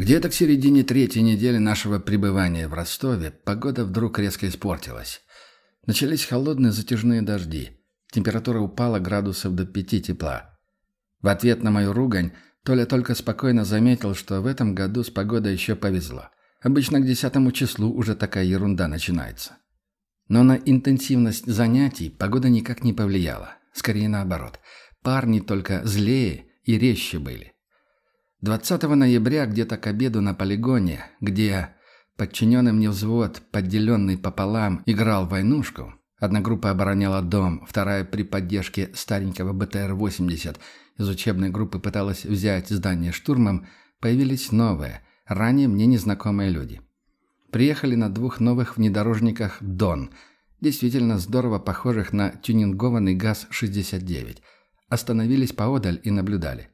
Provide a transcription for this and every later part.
Где-то к середине третьей недели нашего пребывания в Ростове погода вдруг резко испортилась. Начались холодные затяжные дожди. Температура упала градусов до пяти тепла. В ответ на мою ругань Толя только спокойно заметил, что в этом году с погодой еще повезло. Обычно к десятому числу уже такая ерунда начинается. Но на интенсивность занятий погода никак не повлияла. Скорее наоборот. Парни только злее и резче были. 20 ноября где-то к обеду на полигоне, где подчиненный мне взвод, поделенный пополам, играл войнушку, одна группа обороняла дом, вторая при поддержке старенького БТР-80 из учебной группы пыталась взять здание штурмом, появились новые, ранее мне незнакомые люди. Приехали на двух новых внедорожниках «Дон», действительно здорово похожих на тюнингованный ГАЗ-69. Остановились поодаль и наблюдали.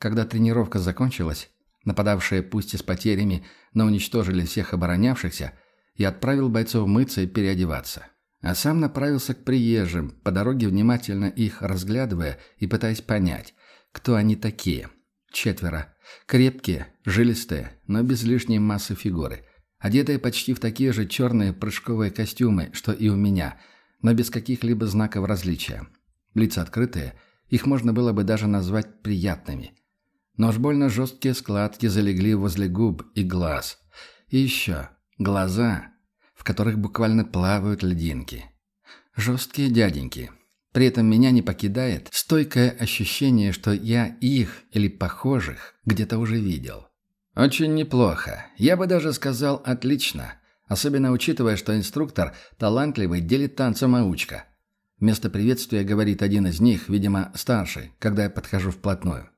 Когда тренировка закончилась, нападавшие пусть и с потерями, но уничтожили всех оборонявшихся, я отправил бойцов мыться и переодеваться. А сам направился к приезжим, по дороге внимательно их разглядывая и пытаясь понять, кто они такие. Четверо. Крепкие, жилистые, но без лишней массы фигуры. Одетые почти в такие же черные прыжковые костюмы, что и у меня, но без каких-либо знаков различия. Лица открытые, их можно было бы даже назвать приятными. Но уж больно жесткие складки залегли возле губ и глаз. И еще глаза, в которых буквально плавают льдинки. Жесткие дяденьки. При этом меня не покидает стойкое ощущение, что я их или похожих где-то уже видел. Очень неплохо. Я бы даже сказал отлично. Особенно учитывая, что инструктор – талантливый дилетант-самоучка. Вместо приветствия говорит один из них, видимо, старший, когда я подхожу вплотную.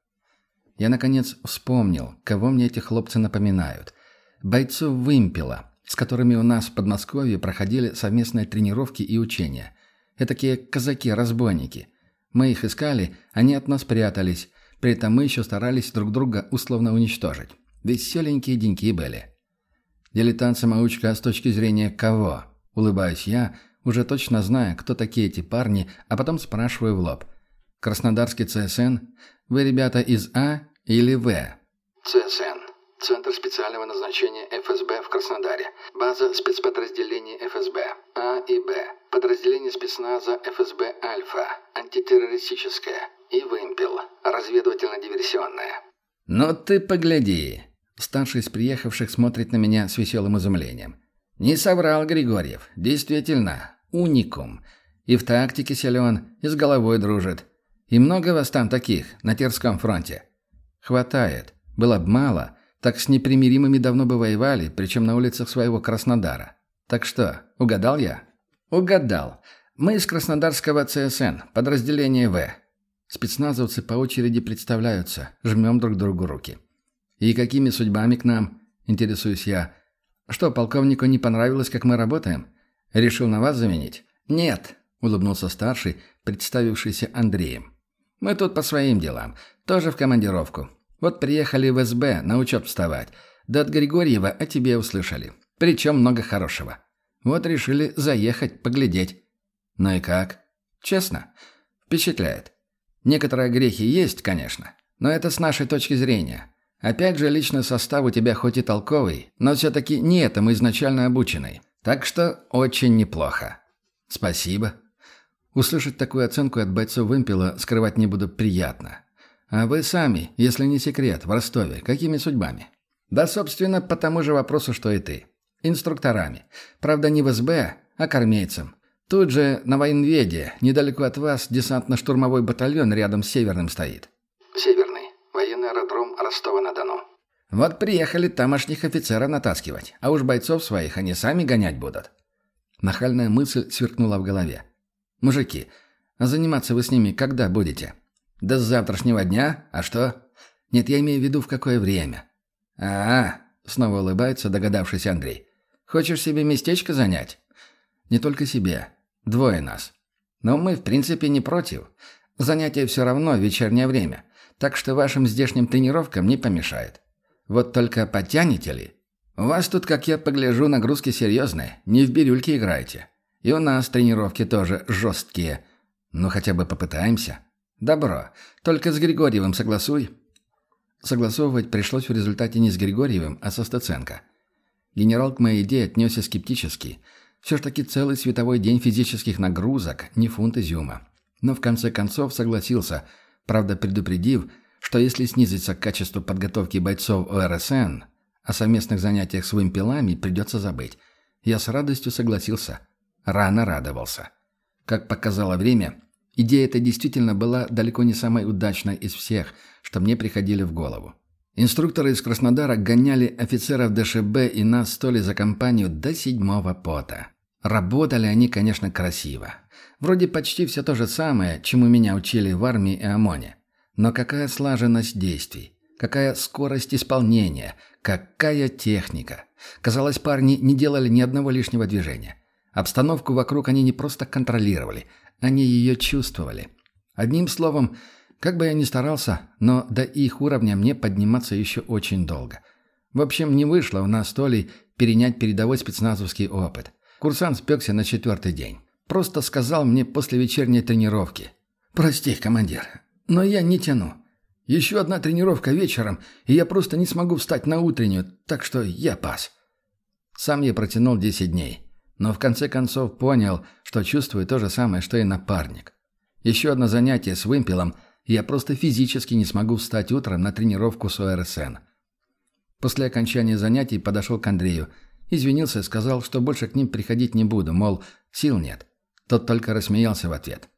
Я, наконец, вспомнил, кого мне эти хлопцы напоминают. Бойцов вымпела, с которыми у нас в Подмосковье проходили совместные тренировки и учения. Этакие казаки-разбойники. Мы их искали, они от нас прятались. При этом мы еще старались друг друга условно уничтожить. Веселенькие деньки были. Дилетант-самоучка с точки зрения кого? Улыбаюсь я, уже точно зная, кто такие эти парни, а потом спрашиваю в лоб. Краснодарский ЦСН? Вы ребята из А или В? ЦСН. Центр специального назначения ФСБ в Краснодаре. База спецподразделений ФСБ. А и Б. Подразделение спецназа ФСБ «Альфа». Антитеррористическое. И «Вымпел». Разведывательно-диверсионное. «Ну ты погляди!» Старший из приехавших смотрит на меня с веселым изумлением. «Не соврал Григорьев. Действительно, уникум. И в тактике силен, и с головой дружит. И много вас там таких, на Терском фронте?» «Хватает. Было б мало, так с непримиримыми давно бы воевали, причем на улицах своего Краснодара. Так что, угадал я?» «Угадал. Мы из Краснодарского ЦСН, подразделение В. Спецназовцы по очереди представляются, жмем друг другу руки. «И какими судьбами к нам?» – интересуюсь я. «Что, полковнику не понравилось, как мы работаем? Решил на вас заменить?» «Нет», – улыбнулся старший, представившийся Андреем. Мы тут по своим делам. Тоже в командировку. Вот приехали в СБ на учет вставать. Да от Григорьева о тебе услышали. Причем много хорошего. Вот решили заехать, поглядеть. Ну и как? Честно? Впечатляет. Некоторые грехи есть, конечно. Но это с нашей точки зрения. Опять же, личный состав у тебя хоть и толковый, но все-таки не этому изначально обученный. Так что очень неплохо. Спасибо. Услышать такую оценку от бойцов вымпела скрывать не буду приятно. А вы сами, если не секрет, в Ростове, какими судьбами? Да, собственно, по тому же вопросу, что и ты. Инструкторами. Правда, не в СБ, а кормейцем. Тут же на военведе, недалеко от вас, десантно-штурмовой батальон рядом с Северным стоит. Северный. Военный аэродром Ростова-на-Дону. Вот приехали тамошних офицеров натаскивать, а уж бойцов своих они сами гонять будут. Нахальная мысль сверкнула в голове. «Мужики, а заниматься вы с ними когда будете?» «Да с завтрашнего дня? А что?» «Нет, я имею в виду, в какое время». «А-а», — снова улыбается догадавшийся Андрей. «Хочешь себе местечко занять?» «Не только себе. Двое нас. Но мы, в принципе, не против. Занятие все равно в вечернее время, так что вашим здешним тренировкам не помешает. Вот только потянете ли? У вас тут, как я погляжу, нагрузки серьезные, не в бирюльке играете. И у нас тренировки тоже жесткие. Ну, хотя бы попытаемся. Добро. Только с Григорьевым согласуй. Согласовывать пришлось в результате не с Григорьевым, а со Стаценко. Генерал к моей идее отнесся скептически. Все ж таки целый световой день физических нагрузок, не фунт изюма. Но в конце концов согласился, правда предупредив, что если снизится качество подготовки бойцов ОРСН, о совместных занятиях с вымпелами придется забыть. Я с радостью согласился. Рано радовался. Как показало время, идея эта действительно была далеко не самой удачной из всех, что мне приходили в голову. Инструкторы из Краснодара гоняли офицеров ДШБ и нас столи за компанию до седьмого пота. Работали они, конечно, красиво. Вроде почти все то же самое, чему меня учили в армии и ОМОНе. Но какая слаженность действий, какая скорость исполнения, какая техника. Казалось, парни не делали ни одного лишнего движения. Обстановку вокруг они не просто контролировали, они ее чувствовали. Одним словом, как бы я ни старался, но до их уровня мне подниматься еще очень долго. В общем, не вышло у нас то ли перенять передовой спецназовский опыт. Курсант спекся на четвертый день. Просто сказал мне после вечерней тренировки. «Прости, командир, но я не тяну. Еще одна тренировка вечером, и я просто не смогу встать на утреннюю, так что я пас». Сам я протянул 10 дней, но в конце концов понял, что чувствую то же самое, что и напарник. Еще одно занятие с вымпелом – я просто физически не смогу встать утром на тренировку с ОРСН. После окончания занятий подошел к Андрею. Извинился и сказал, что больше к ним приходить не буду, мол, сил нет. Тот только рассмеялся в ответ.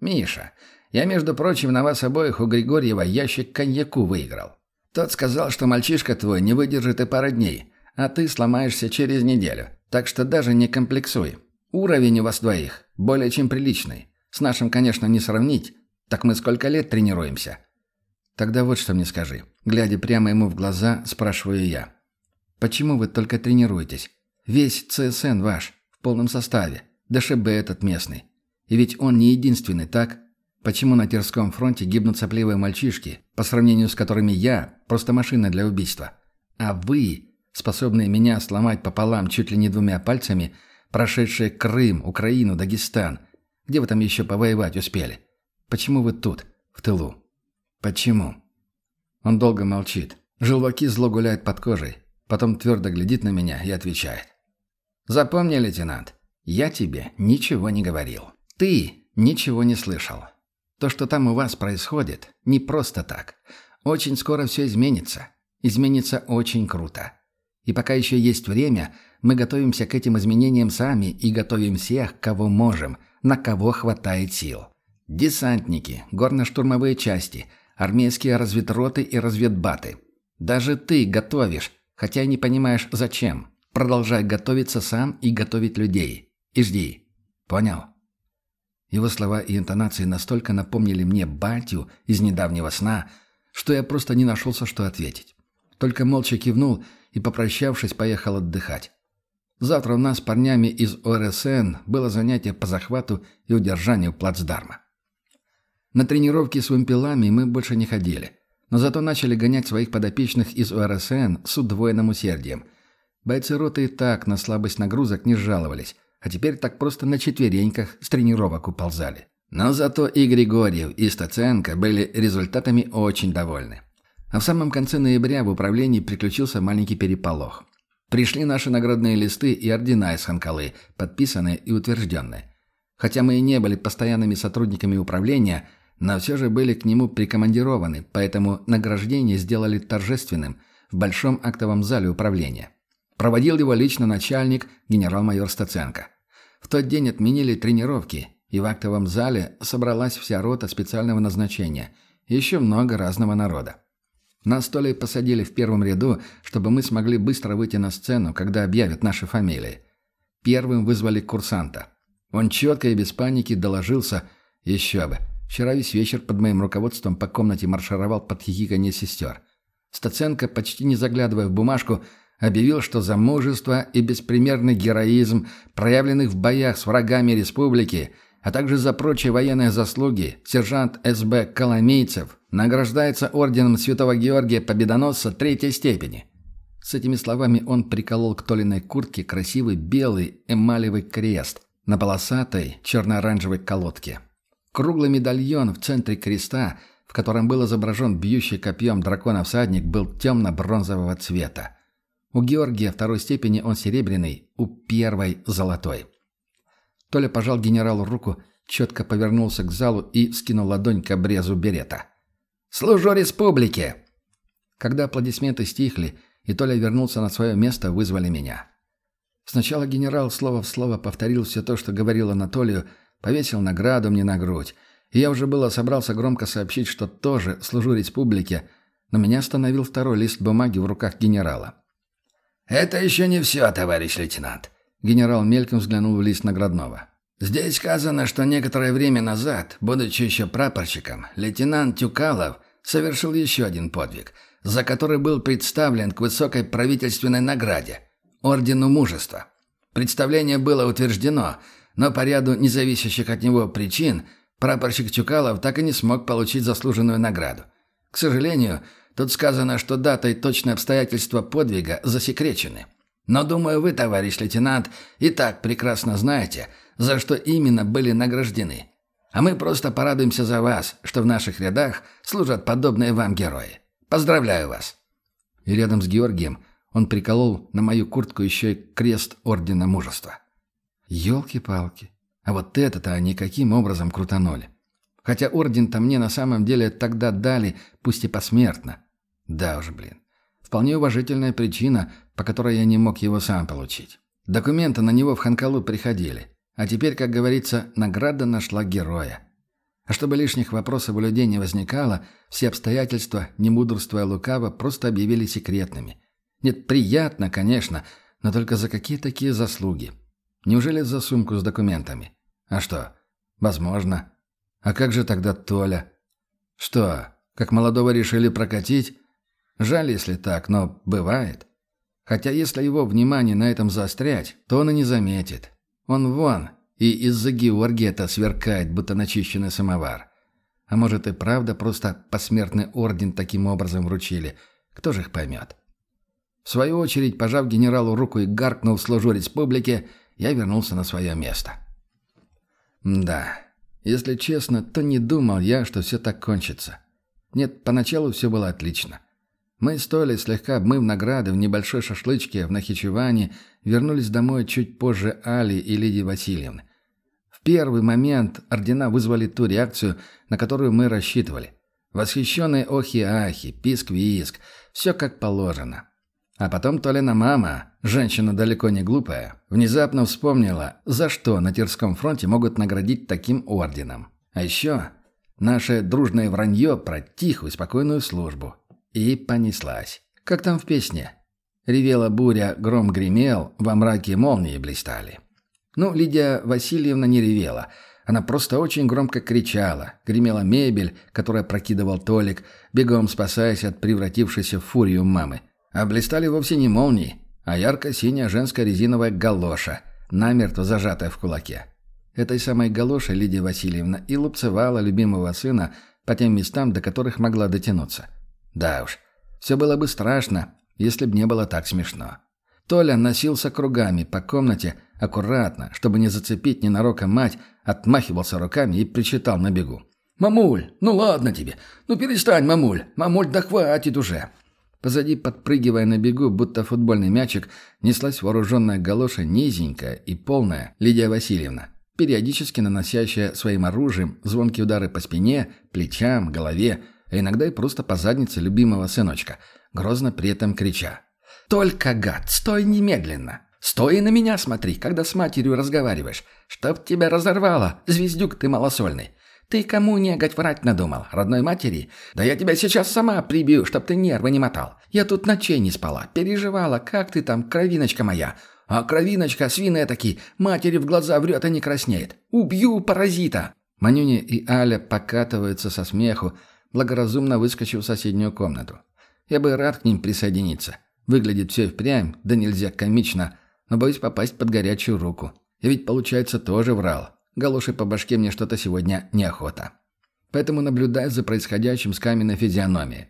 «Миша, я, между прочим, на вас обоих у Григорьева ящик коньяку выиграл. Тот сказал, что мальчишка твой не выдержит и пары дней, а ты сломаешься через неделю. Так что даже не комплексуй. Уровень у вас двоих более чем приличный. С нашим, конечно, не сравнить, так мы сколько лет тренируемся? Тогда вот что мне скажи. Глядя прямо ему в глаза, спрашиваю я. Почему вы только тренируетесь? Весь ЦСН ваш, в полном составе. ДШБ этот местный. И ведь он не единственный, так? Почему на Терском фронте гибнут сопливые мальчишки, по сравнению с которыми я просто машина для убийства? А вы, способные меня сломать пополам чуть ли не двумя пальцами, прошедшие Крым, Украину, Дагестан, где вы там еще повоевать успели? Почему вы тут, в тылу? Почему?» Он долго молчит. Желваки зло гуляют под кожей. Потом твердо глядит на меня и отвечает. «Запомни, лейтенант, я тебе ничего не говорил. Ты ничего не слышал. То, что там у вас происходит, не просто так. Очень скоро все изменится. Изменится очень круто. И пока еще есть время, мы готовимся к этим изменениям сами и готовим всех, кого можем, на кого хватает сил. Десантники, горно-штурмовые части, армейские разведроты и разведбаты. Даже ты готовишь, хотя и не понимаешь зачем. Продолжай готовиться сам и готовить людей. И жди. Понял? Его слова и интонации настолько напомнили мне батю из недавнего сна, что я просто не нашелся, что ответить. Только молча кивнул и, попрощавшись, поехал отдыхать. Завтра у нас с парнями из ОРСН было занятие по захвату и удержанию плацдарма. На тренировки с вымпелами мы больше не ходили, но зато начали гонять своих подопечных из УРСН с удвоенным усердием. Бойцы роты и так на слабость нагрузок не жаловались, а теперь так просто на четвереньках с тренировок уползали. Но зато и Григорьев, и Стаценко были результатами очень довольны. А в самом конце ноября в управлении приключился маленький переполох. Пришли наши наградные листы и ордена из Ханкалы, подписанные и утвержденные. Хотя мы и не были постоянными сотрудниками управления, но все же были к нему прикомандированы, поэтому награждение сделали торжественным в большом актовом зале управления. Проводил его лично начальник, генерал-майор Стаценко. В тот день отменили тренировки, и в актовом зале собралась вся рота специального назначения, еще много разного народа. Нас то ли посадили в первом ряду, чтобы мы смогли быстро выйти на сцену, когда объявят наши фамилии. Первым вызвали курсанта. Он четко и без паники доложился, еще бы, Вчера весь вечер под моим руководством по комнате маршировал под хихиканье сестер. Стаценко, почти не заглядывая в бумажку, объявил, что за мужество и беспримерный героизм, проявленных в боях с врагами республики, а также за прочие военные заслуги, сержант СБ Коломейцев награждается орденом Святого Георгия Победоносца третьей степени. С этими словами он приколол к Толиной куртке красивый белый эмалевый крест на полосатой черно-оранжевой колодке. Круглый медальон в центре креста, в котором был изображен бьющий копьем дракона всадник, был темно-бронзового цвета. У Георгия второй степени он серебряный, у первой – золотой. Толя пожал генералу руку, четко повернулся к залу и скинул ладонь к обрезу берета. «Служу республике!» Когда аплодисменты стихли, и Толя вернулся на свое место, вызвали меня. Сначала генерал слово в слово повторил все то, что говорил Анатолию, повесил награду мне на грудь. И я уже было собрался громко сообщить, что тоже служу республике, но меня остановил второй лист бумаги в руках генерала. «Это еще не все, товарищ лейтенант», — генерал мельком взглянул в лист наградного. «Здесь сказано, что некоторое время назад, будучи еще прапорщиком, лейтенант Тюкалов совершил еще один подвиг, за который был представлен к высокой правительственной награде — Ордену Мужества. Представление было утверждено, но по ряду независящих от него причин прапорщик Тюкалов так и не смог получить заслуженную награду. К сожалению, тут сказано, что дата и точные обстоятельства подвига засекречены. Но, думаю, вы, товарищ лейтенант, и так прекрасно знаете, за что именно были награждены. А мы просто порадуемся за вас, что в наших рядах служат подобные вам герои. Поздравляю вас!» И рядом с Георгием он приколол на мою куртку еще и крест Ордена Мужества. Ёлки-палки. А вот это-то они каким образом крутанули. Хотя орден-то мне на самом деле тогда дали, пусть и посмертно. Да уж, блин. Вполне уважительная причина, по которой я не мог его сам получить. Документы на него в Ханкалу приходили. А теперь, как говорится, награда нашла героя. А чтобы лишних вопросов у людей не возникало, все обстоятельства, не мудрствуя лукаво, просто объявили секретными. Нет, приятно, конечно, но только за какие такие заслуги? Неужели за сумку с документами? А что? Возможно. А как же тогда Толя? Что, как молодого решили прокатить? Жаль, если так, но бывает. Хотя если его внимание на этом заострять, то он и не заметит. Он вон, и из-за Георгия-то сверкает, будто начищенный самовар. А может и правда просто посмертный орден таким образом вручили. Кто же их поймет? В свою очередь, пожав генералу руку и гаркнув служу республике, я вернулся на свое место. Да, если честно, то не думал я, что все так кончится. Нет, поначалу все было отлично. Мы с Толей, слегка обмыв награды в небольшой шашлычке в Нахичеване, вернулись домой чуть позже Али и Лидии Васильевны. В первый момент ордена вызвали ту реакцию, на которую мы рассчитывали. Восхищенные охи-ахи, писк-виск, все как положено. А потом Толина мама, женщина далеко не глупая, внезапно вспомнила, за что на Тирском фронте могут наградить таким орденом. А еще наше дружное вранье про тихую, спокойную службу. И понеслась. Как там в песне? Ревела буря, гром гремел, во мраке молнии блистали. Ну, Лидия Васильевна не ревела. Она просто очень громко кричала. Гремела мебель, которая прокидывал Толик, бегом спасаясь от превратившейся в фурию мамы. А блистали вовсе не молнии, а ярко-синяя женская резиновая галоша, намертво зажатая в кулаке. Этой самой галошей Лидия Васильевна и лупцевала любимого сына по тем местам, до которых могла дотянуться. Да уж, все было бы страшно, если б не было так смешно. Толя носился кругами по комнате, аккуратно, чтобы не зацепить ненароком мать, отмахивался руками и причитал на бегу. «Мамуль, ну ладно тебе. Ну перестань, мамуль. Мамуль, да хватит уже. Позади, подпрыгивая на бегу, будто футбольный мячик, неслась вооруженная галоша низенькая и полная Лидия Васильевна, периодически наносящая своим оружием звонкие удары по спине, плечам, голове, а иногда и просто по заднице любимого сыночка, грозно при этом крича. «Только, гад, стой немедленно! Стой и на меня смотри, когда с матерью разговариваешь! Чтоб тебя разорвало, звездюк ты малосольный! «Ты кому неготь врать надумал? Родной матери? Да я тебя сейчас сама прибью, чтоб ты нервы не мотал. Я тут ночей не спала, переживала, как ты там, кровиночка моя. А кровиночка, свиная таки, матери в глаза врет и не краснеет. Убью паразита!» Манюня и Аля покатываются со смеху, благоразумно выскочив в соседнюю комнату. Я бы рад к ним присоединиться. Выглядит все впрямь, да нельзя комично, но боюсь попасть под горячую руку. Я ведь, получается, тоже врал. Галоши по башке мне что-то сегодня неохота. Поэтому наблюдаю за происходящим с каменной физиономией.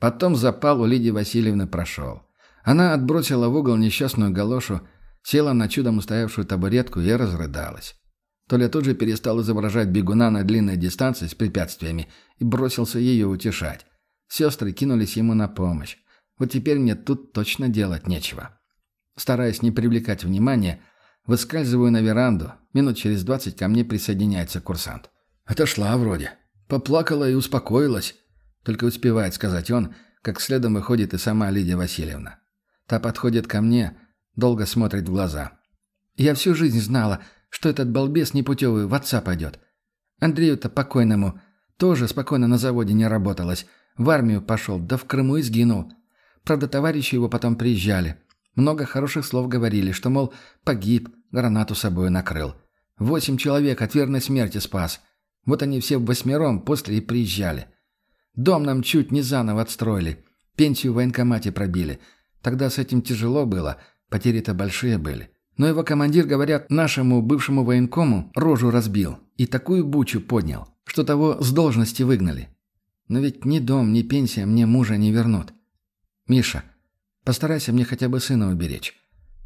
Потом запал у Лидии Васильевны прошел. Она отбросила в угол несчастную галошу, села на чудом устоявшую табуретку и разрыдалась. Толя тут же перестал изображать бегуна на длинной дистанции с препятствиями и бросился ее утешать. Сестры кинулись ему на помощь. Вот теперь мне тут точно делать нечего. Стараясь не привлекать внимания, выскальзываю на веранду. Минут через двадцать ко мне присоединяется курсант. «Отошла вроде. Поплакала и успокоилась». Только успевает сказать он, как следом выходит и сама Лидия Васильевна. Та подходит ко мне, долго смотрит в глаза. «Я всю жизнь знала, что этот балбес непутевый в отца пойдет. Андрею-то покойному тоже спокойно на заводе не работалось. В армию пошел, да в Крыму и сгинул. Правда, товарищи его потом приезжали. Много хороших слов говорили, что, мол, погиб, гранату собой накрыл. Восемь человек от верной смерти спас. Вот они все восьмером после и приезжали. Дом нам чуть не заново отстроили. Пенсию в военкомате пробили. Тогда с этим тяжело было, потери-то большие были. Но его командир, говорят, нашему бывшему военкому рожу разбил и такую бучу поднял, что того с должности выгнали. Но ведь ни дом, ни пенсия мне мужа не вернут. Миша, постарайся мне хотя бы сына уберечь.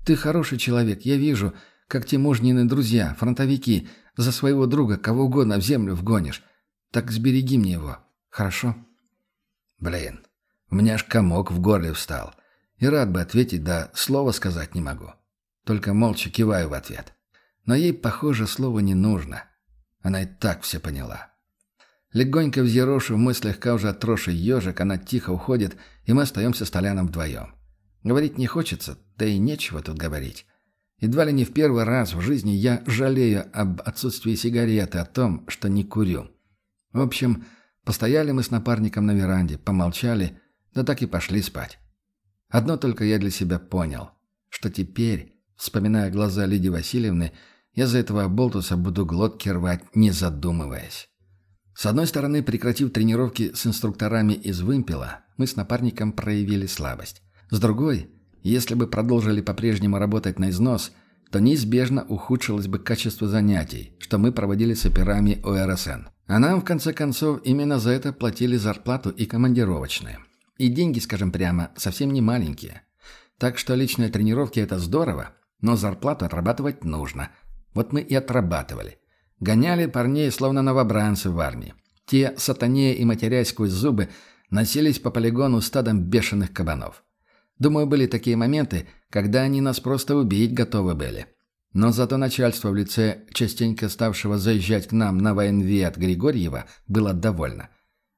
Ты хороший человек, я вижу, как те мужнины друзья, фронтовики, за своего друга кого угодно в землю вгонишь. Так сбереги мне его, хорошо? Блин, у меня аж комок в горле встал. И рад бы ответить, да слова сказать не могу. Только молча киваю в ответ. Но ей, похоже, слова не нужно. Она и так все поняла. Легонько взъерошив мой слегка уже отросший ежик, она тихо уходит, и мы остаемся с Толяном вдвоем. Говорить не хочется, да и нечего тут говорить. Едва ли не в первый раз в жизни я жалею об отсутствии сигареты, о том, что не курю. В общем, постояли мы с напарником на веранде, помолчали, да так и пошли спать. Одно только я для себя понял, что теперь, вспоминая глаза Лидии Васильевны, я за этого болтуса буду глотки рвать, не задумываясь. С одной стороны, прекратив тренировки с инструкторами из вымпела, мы с напарником проявили слабость. С другой, если бы продолжили по-прежнему работать на износ, то неизбежно ухудшилось бы качество занятий, что мы проводили с операми ОРСН. А нам, в конце концов, именно за это платили зарплату и командировочные. И деньги, скажем прямо, совсем не маленькие. Так что личные тренировки – это здорово, но зарплату отрабатывать нужно. Вот мы и отрабатывали. Гоняли парней, словно новобранцы в армии. Те, сатанея и матерясь сквозь зубы, носились по полигону стадом бешеных кабанов. Думаю, были такие моменты, когда они нас просто убить готовы были. Но зато начальство в лице частенько ставшего заезжать к нам на военве от Григорьева было довольно.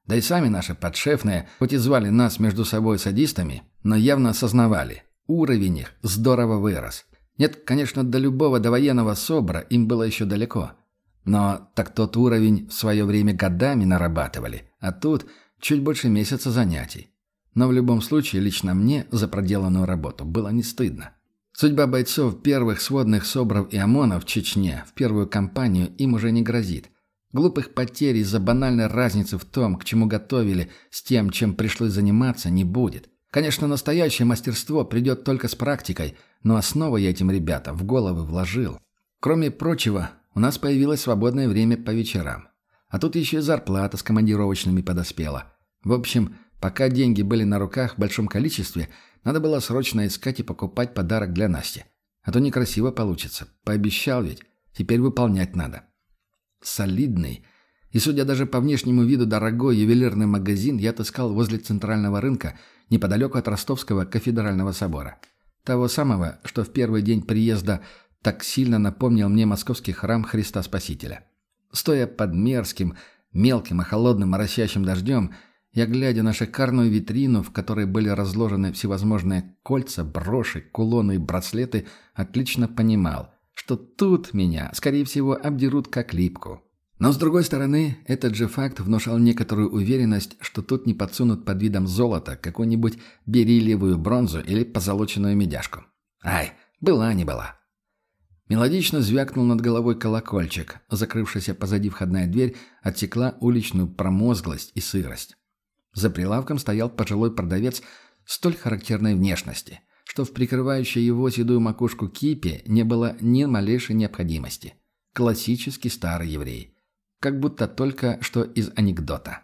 Да и сами наши подшефные, хоть и звали нас между собой садистами, но явно осознавали, уровень их здорово вырос. Нет, конечно, до любого довоенного СОБРа им было еще далеко – но так тот уровень в свое время годами нарабатывали, а тут чуть больше месяца занятий. Но в любом случае лично мне за проделанную работу было не стыдно. Судьба бойцов первых сводных СОБРов и ОМОНов в Чечне в первую кампанию им уже не грозит. Глупых потерь из-за банальной разницы в том, к чему готовили, с тем, чем пришлось заниматься, не будет. Конечно, настоящее мастерство придет только с практикой, но основу я этим ребятам в головы вложил. Кроме прочего, у нас появилось свободное время по вечерам. А тут еще и зарплата с командировочными подоспела. В общем, пока деньги были на руках в большом количестве, надо было срочно искать и покупать подарок для Насти. А то некрасиво получится. Пообещал ведь. Теперь выполнять надо. Солидный и, судя даже по внешнему виду, дорогой ювелирный магазин я отыскал возле центрального рынка, неподалеку от Ростовского кафедрального собора. Того самого, что в первый день приезда так сильно напомнил мне московский храм Христа Спасителя. Стоя под мерзким, мелким и холодным моросящим дождем, я, глядя на шикарную витрину, в которой были разложены всевозможные кольца, броши, кулоны и браслеты, отлично понимал, что тут меня, скорее всего, обдерут как липку. Но, с другой стороны, этот же факт внушал некоторую уверенность, что тут не подсунут под видом золота какую-нибудь бериллиевую бронзу или позолоченную медяшку. Ай, была не была. Мелодично звякнул над головой колокольчик. Закрывшаяся позади входная дверь отсекла уличную промозглость и сырость. За прилавком стоял пожилой продавец столь характерной внешности, что в прикрывающей его седую макушку кипе не было ни малейшей необходимости. Классический старый еврей. Как будто только что из анекдота.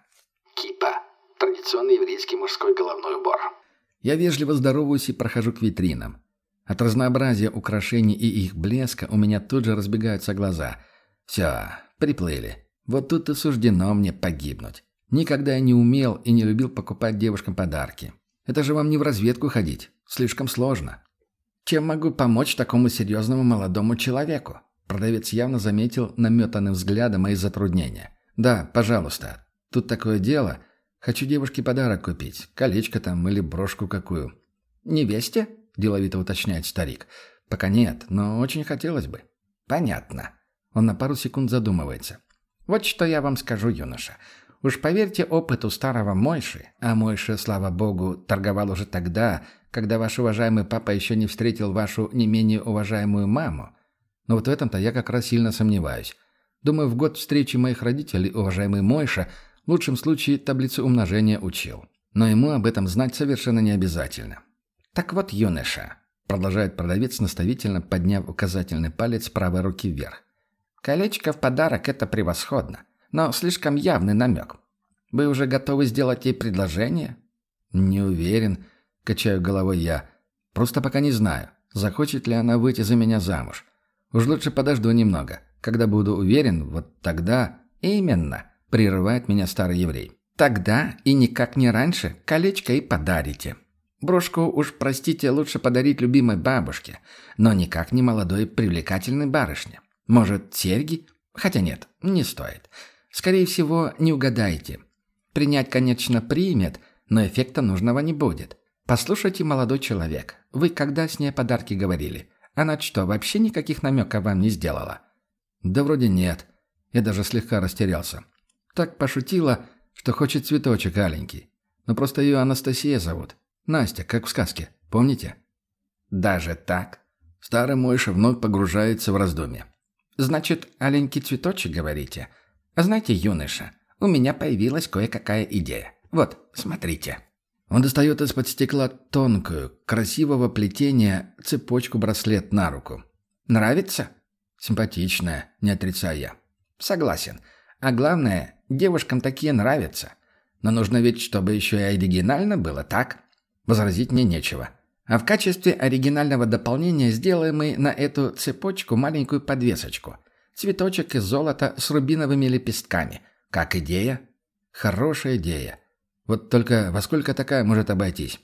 Кипа. Традиционный еврейский мужской головной убор. Я вежливо здороваюсь и прохожу к витринам. От разнообразия украшений и их блеска у меня тут же разбегаются глаза. Все, приплыли. Вот тут и суждено мне погибнуть. Никогда я не умел и не любил покупать девушкам подарки. Это же вам не в разведку ходить. Слишком сложно. Чем могу помочь такому серьезному молодому человеку? Продавец явно заметил наметанным взглядом мои затруднения. «Да, пожалуйста. Тут такое дело. Хочу девушке подарок купить. Колечко там или брошку какую». «Невесте?» – деловито уточняет старик. «Пока нет, но очень хотелось бы». «Понятно». Он на пару секунд задумывается. «Вот что я вам скажу, юноша. Уж поверьте опыту старого Мойши, а Мойша, слава богу, торговал уже тогда, когда ваш уважаемый папа еще не встретил вашу не менее уважаемую маму. Но вот в этом-то я как раз сильно сомневаюсь. Думаю, в год встречи моих родителей уважаемый Мойша в лучшем случае таблицу умножения учил. Но ему об этом знать совершенно не обязательно. «Так вот, юноша», — продолжает продавец, наставительно подняв указательный палец правой руки вверх. «Колечко в подарок — это превосходно но слишком явный намек. Вы уже готовы сделать ей предложение? Не уверен, качаю головой я. Просто пока не знаю, захочет ли она выйти за меня замуж. Уж лучше подожду немного. Когда буду уверен, вот тогда... Именно, прерывает меня старый еврей. Тогда и никак не раньше колечко и подарите. Брошку уж, простите, лучше подарить любимой бабушке, но никак не молодой привлекательной барышне. Может, серьги? Хотя нет, не стоит. Скорее всего, не угадаете. Принять, конечно, примет, но эффекта нужного не будет. Послушайте, молодой человек, вы когда с ней подарки говорили? Она что, вообще никаких намеков вам не сделала? Да вроде нет. Я даже слегка растерялся. Так пошутила, что хочет цветочек аленький. Но просто ее Анастасия зовут. Настя, как в сказке. Помните? Даже так? Старый Мойша вновь погружается в раздумье. Значит, аленький цветочек, говорите? — а знаете, юноша, у меня появилась кое-какая идея. Вот, смотрите». Он достает из-под стекла тонкую, красивого плетения цепочку-браслет на руку. «Нравится?» «Симпатичная, не отрицаю я». «Согласен. А главное, девушкам такие нравятся. Но нужно ведь, чтобы еще и оригинально было, так?» Возразить мне нечего. А в качестве оригинального дополнения сделаем мы на эту цепочку маленькую подвесочку – Цветочек из золота с рубиновыми лепестками. Как идея? Хорошая идея. Вот только во сколько такая может обойтись?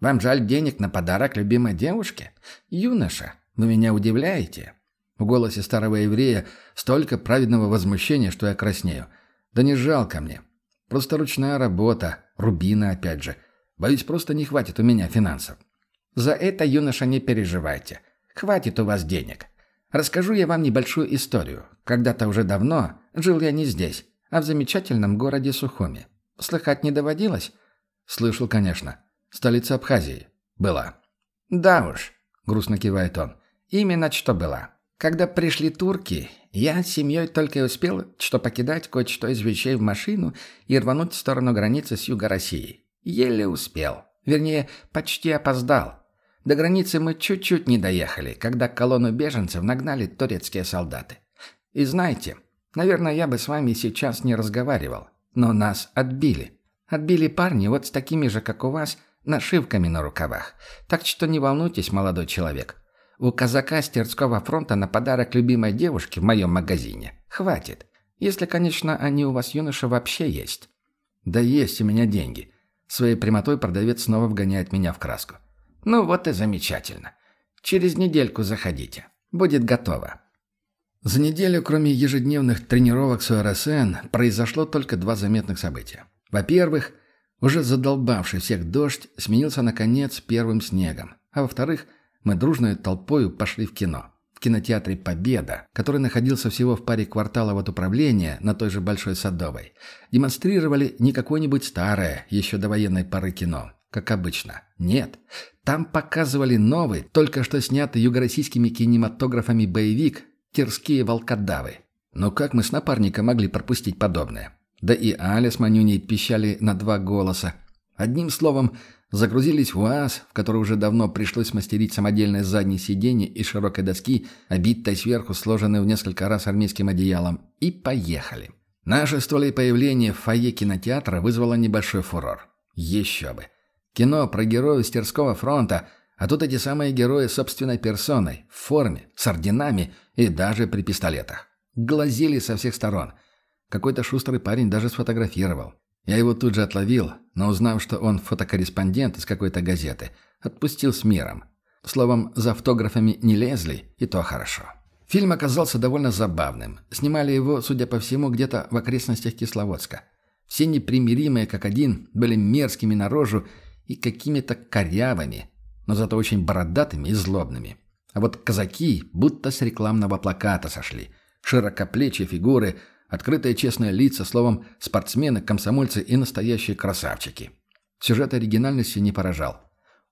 Вам жаль денег на подарок любимой девушке? Юноша, вы меня удивляете. В голосе старого еврея столько праведного возмущения, что я краснею. Да не жалко мне. Просто ручная работа, рубины опять же. Боюсь, просто не хватит у меня финансов. За это, юноша, не переживайте. Хватит у вас денег. Расскажу я вам небольшую историю. Когда-то уже давно жил я не здесь, а в замечательном городе Сухоми. Слыхать не доводилось? Слышал, конечно. Столица Абхазии. Была. Да уж, грустно кивает он. Именно что была. Когда пришли турки, я с семьей только и успел, что покидать кое-что из вещей в машину и рвануть в сторону границы с юга России. Еле успел. Вернее, почти опоздал. До границы мы чуть-чуть не доехали, когда колонну беженцев нагнали турецкие солдаты. И знаете, наверное, я бы с вами сейчас не разговаривал, но нас отбили. Отбили парни вот с такими же, как у вас, нашивками на рукавах. Так что не волнуйтесь, молодой человек. У казака с Терского фронта на подарок любимой девушке в моем магазине хватит. Если, конечно, они у вас, юноша, вообще есть. Да есть у меня деньги. Своей прямотой продавец снова вгоняет меня в краску. Ну вот и замечательно. Через недельку заходите. Будет готово. За неделю, кроме ежедневных тренировок с ОРСН, произошло только два заметных события. Во-первых, уже задолбавший всех дождь сменился, наконец, первым снегом. А во-вторых, мы дружной толпою пошли в кино. В кинотеатре «Победа», который находился всего в паре кварталов от управления на той же Большой Садовой, демонстрировали не какое-нибудь старое, еще до военной поры кино, как обычно. Нет, там показывали новый, только что снятый югороссийскими кинематографами боевик «Терские волкодавы». Но как мы с напарником могли пропустить подобное? Да и Аля с Манюней пищали на два голоса. Одним словом, загрузились в УАЗ, в который уже давно пришлось мастерить самодельное заднее сиденье из широкой доски, обитой сверху, сложенной в несколько раз армейским одеялом, и поехали. Наше столь появление в фойе кинотеатра вызвало небольшой фурор. Еще бы. Кино про героев Стерского фронта, а тут эти самые герои собственной персоной, в форме, с орденами и даже при пистолетах. Глазели со всех сторон. Какой-то шустрый парень даже сфотографировал. Я его тут же отловил, но узнав, что он фотокорреспондент из какой-то газеты, отпустил с миром. Словом, за автографами не лезли, и то хорошо. Фильм оказался довольно забавным. Снимали его, судя по всему, где-то в окрестностях Кисловодска. Все непримиримые, как один, были мерзкими на рожу и какими-то корявыми, но зато очень бородатыми и злобными. А вот казаки будто с рекламного плаката сошли. Широкоплечие фигуры, открытые честные лица, словом, спортсмены, комсомольцы и настоящие красавчики. Сюжет оригинальности не поражал.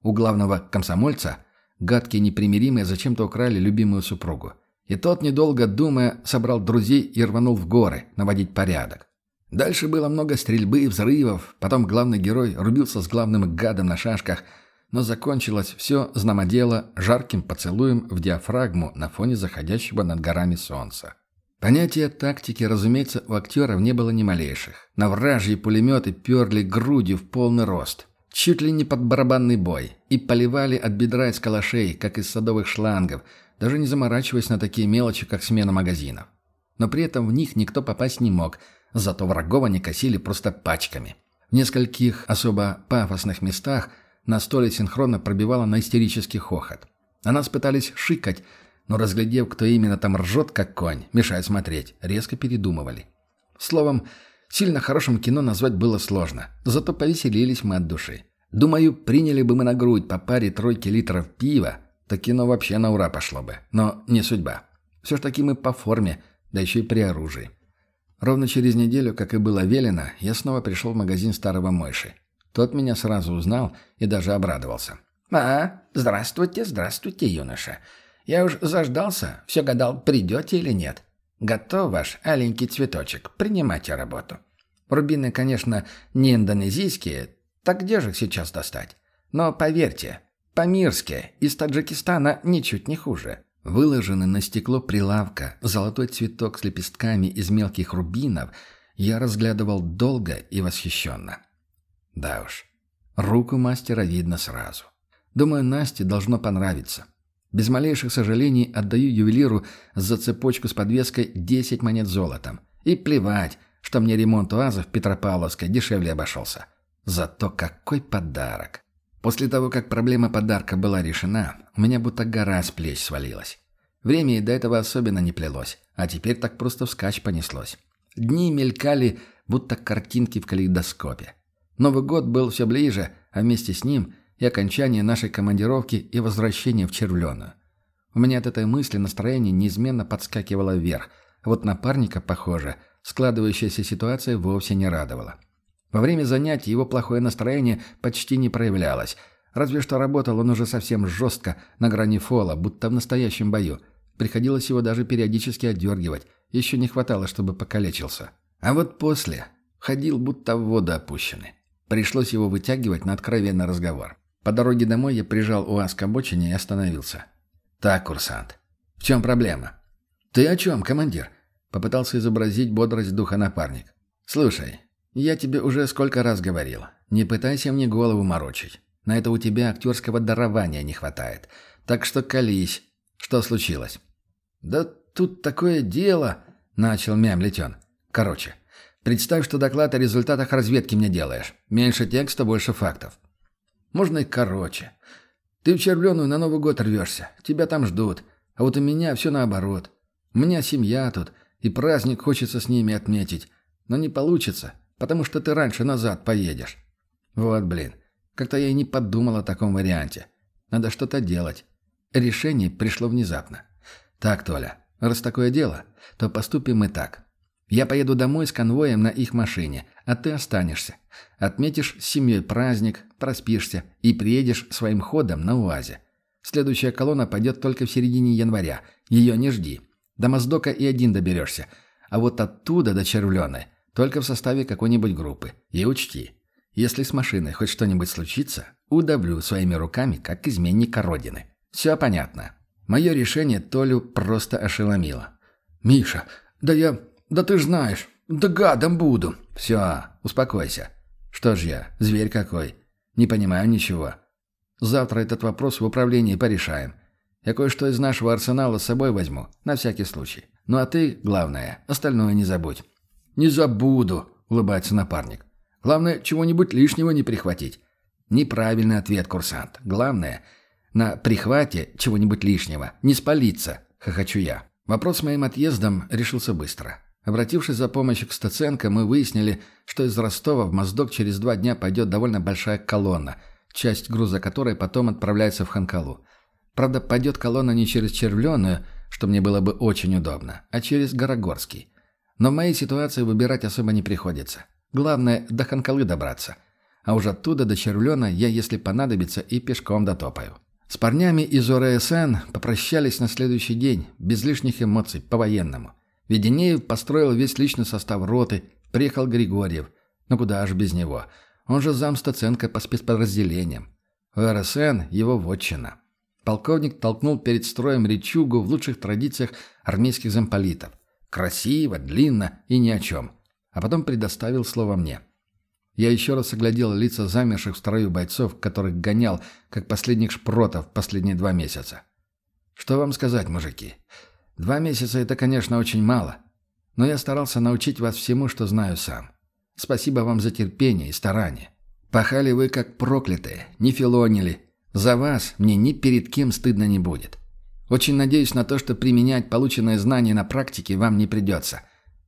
У главного комсомольца гадкие непримиримые зачем-то украли любимую супругу. И тот, недолго думая, собрал друзей и рванул в горы наводить порядок. Дальше было много стрельбы и взрывов, потом главный герой рубился с главным гадом на шашках – но закончилось все, знамодело, жарким поцелуем в диафрагму на фоне заходящего над горами солнца. Понятия тактики, разумеется, у актеров не было ни малейших. На вражьи пулеметы перли грудью в полный рост. Чуть ли не под барабанный бой. И поливали от бедра из калашей, как из садовых шлангов, даже не заморачиваясь на такие мелочи, как смена магазинов. Но при этом в них никто попасть не мог, зато врагов они косили просто пачками. В нескольких особо пафосных местах – на синхронно пробивала на истерический хохот. На нас пытались шикать, но, разглядев, кто именно там ржет, как конь, мешает смотреть, резко передумывали. Словом, сильно хорошим кино назвать было сложно, зато повеселились мы от души. Думаю, приняли бы мы на грудь по паре тройки литров пива, то кино вообще на ура пошло бы. Но не судьба. Все ж таки мы по форме, да еще и при оружии. Ровно через неделю, как и было велено, я снова пришел в магазин старого Мойши. Тот меня сразу узнал и даже обрадовался. «А, здравствуйте, здравствуйте, юноша. Я уж заждался, все гадал, придете или нет. Готов ваш аленький цветочек, принимайте работу. Рубины, конечно, не индонезийские, так где же их сейчас достать? Но поверьте, по-мирски, из Таджикистана ничуть не хуже». Выложенный на стекло прилавка золотой цветок с лепестками из мелких рубинов я разглядывал долго и восхищенно. Да уж, руку мастера видно сразу. Думаю, Насте должно понравиться. Без малейших сожалений отдаю ювелиру за цепочку с подвеской 10 монет золотом. И плевать, что мне ремонт УАЗа в Петропавловской дешевле обошелся. Зато какой подарок! После того, как проблема подарка была решена, у меня будто гора с плеч свалилась. Время и до этого особенно не плелось, а теперь так просто вскачь понеслось. Дни мелькали, будто картинки в калейдоскопе. Новый год был все ближе, а вместе с ним и окончание нашей командировки и возвращение в Червленую. У меня от этой мысли настроение неизменно подскакивало вверх, а вот напарника, похоже, складывающаяся ситуация вовсе не радовала. Во время занятий его плохое настроение почти не проявлялось, разве что работал он уже совсем жестко, на грани фола, будто в настоящем бою. Приходилось его даже периодически отдергивать, еще не хватало, чтобы покалечился. А вот после ходил будто в воду опущенный. Пришлось его вытягивать на откровенный разговор. По дороге домой я прижал УАЗ к обочине и остановился. «Так, курсант, в чем проблема?» «Ты о чем, командир?» Попытался изобразить бодрость духа напарник. «Слушай, я тебе уже сколько раз говорил. Не пытайся мне голову морочить. На это у тебя актерского дарования не хватает. Так что колись. Что случилось?» «Да тут такое дело...» — начал мямлить он. «Короче, Представь, что доклад о результатах разведки мне делаешь. Меньше текста, больше фактов. Можно и короче. Ты в Червленую на Новый год рвешься. Тебя там ждут. А вот у меня все наоборот. У меня семья тут, и праздник хочется с ними отметить. Но не получится, потому что ты раньше назад поедешь. Вот, блин. Как-то я и не подумал о таком варианте. Надо что-то делать. Решение пришло внезапно. Так, Толя, раз такое дело, то поступим мы так. Я поеду домой с конвоем на их машине, а ты останешься. Отметишь с семьей праздник, проспишься и приедешь своим ходом на УАЗе. Следующая колонна пойдет только в середине января. Ее не жди. До Моздока и один доберешься. А вот оттуда до Червленой только в составе какой-нибудь группы. И учти, если с машиной хоть что-нибудь случится, удавлю своими руками, как изменника Родины. Все понятно. Мое решение Толю просто ошеломило. «Миша, да я «Да ты ж знаешь, да гадом буду». «Все, успокойся. Что ж я, зверь какой? Не понимаю ничего. Завтра этот вопрос в управлении порешаем. Я кое-что из нашего арсенала с собой возьму, на всякий случай. Ну а ты, главное, остальное не забудь». «Не забуду», — улыбается напарник. «Главное, чего-нибудь лишнего не прихватить». Неправильный ответ, курсант. Главное, на прихвате чего-нибудь лишнего. Не спалиться, хохочу я. Вопрос с моим отъездом решился быстро. Обратившись за помощью к Стаценко, мы выяснили, что из Ростова в Моздок через два дня пойдет довольно большая колонна, часть груза которой потом отправляется в Ханкалу. Правда, пойдет колонна не через Червленую, что мне было бы очень удобно, а через Горогорский. Но в моей ситуации выбирать особо не приходится. Главное, до Ханкалы добраться – а уж оттуда до Червлена я, если понадобится, и пешком дотопаю. С парнями из ОРСН попрощались на следующий день, без лишних эмоций, по-военному. Веденеев построил весь личный состав роты, приехал Григорьев. Но куда же без него? Он же зам Стаценко по спецподразделениям. ОРСН – его вотчина. Полковник толкнул перед строем речугу в лучших традициях армейских замполитов. Красиво, длинно и ни о чем. А потом предоставил слово мне. Я еще раз оглядел лица замерших в строю бойцов, которых гонял, как последних шпротов последние два месяца. Что вам сказать, мужики? Два месяца — это, конечно, очень мало. Но я старался научить вас всему, что знаю сам. Спасибо вам за терпение и старание. Пахали вы как проклятые, не филонили. За вас мне ни перед кем стыдно не будет. Очень надеюсь на то, что применять полученные знания на практике вам не придется.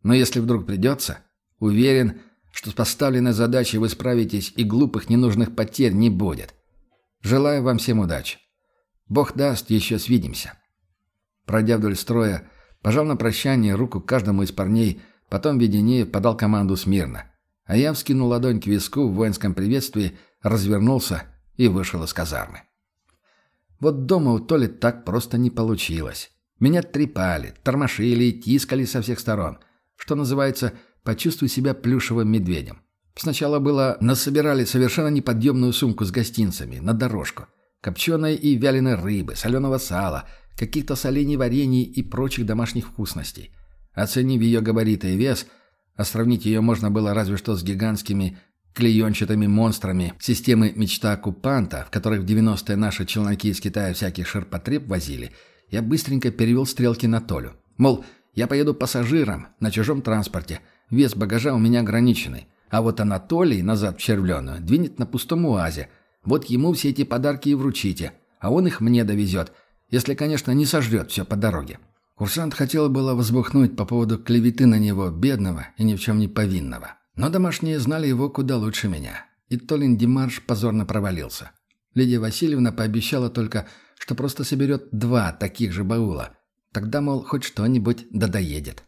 Но если вдруг придется, уверен, что с поставленной задачей вы справитесь и глупых ненужных потерь не будет. Желаю вам всем удачи. Бог даст, еще свидимся». Пройдя вдоль строя, пожал на прощание руку каждому из парней, потом Веденеев подал команду смирно. А я вскинул ладонь к виску в воинском приветствии, развернулся и вышел из казармы. Вот дома у Толи так просто не получилось. Меня трепали, тормошили и тискали со всех сторон. Что называется, почувствуй себя плюшевым медведем. Сначала было насобирали совершенно неподъемную сумку с гостинцами на дорожку. Копченой и вяленой рыбы, соленого сала, каких-то солений варений и прочих домашних вкусностей. Оценив ее габариты и вес, а сравнить ее можно было разве что с гигантскими клеенчатыми монстрами системы «Мечта оккупанта», в которых в 90-е наши челноки из Китая всяких ширпотреб возили, я быстренько перевел стрелки на Толю. Мол, я поеду пассажиром на чужом транспорте – Вес багажа у меня ограниченный. А вот Анатолий, назад в Червленую, двинет на пустом УАЗе. Вот ему все эти подарки и вручите. А он их мне довезет. Если, конечно, не сожрет все по дороге. Курсант хотел было возбухнуть по поводу клеветы на него, бедного и ни в чем не повинного. Но домашние знали его куда лучше меня. И Толин Димарш позорно провалился. Лидия Васильевна пообещала только, что просто соберет два таких же баула. Тогда, мол, хоть что-нибудь да доедет.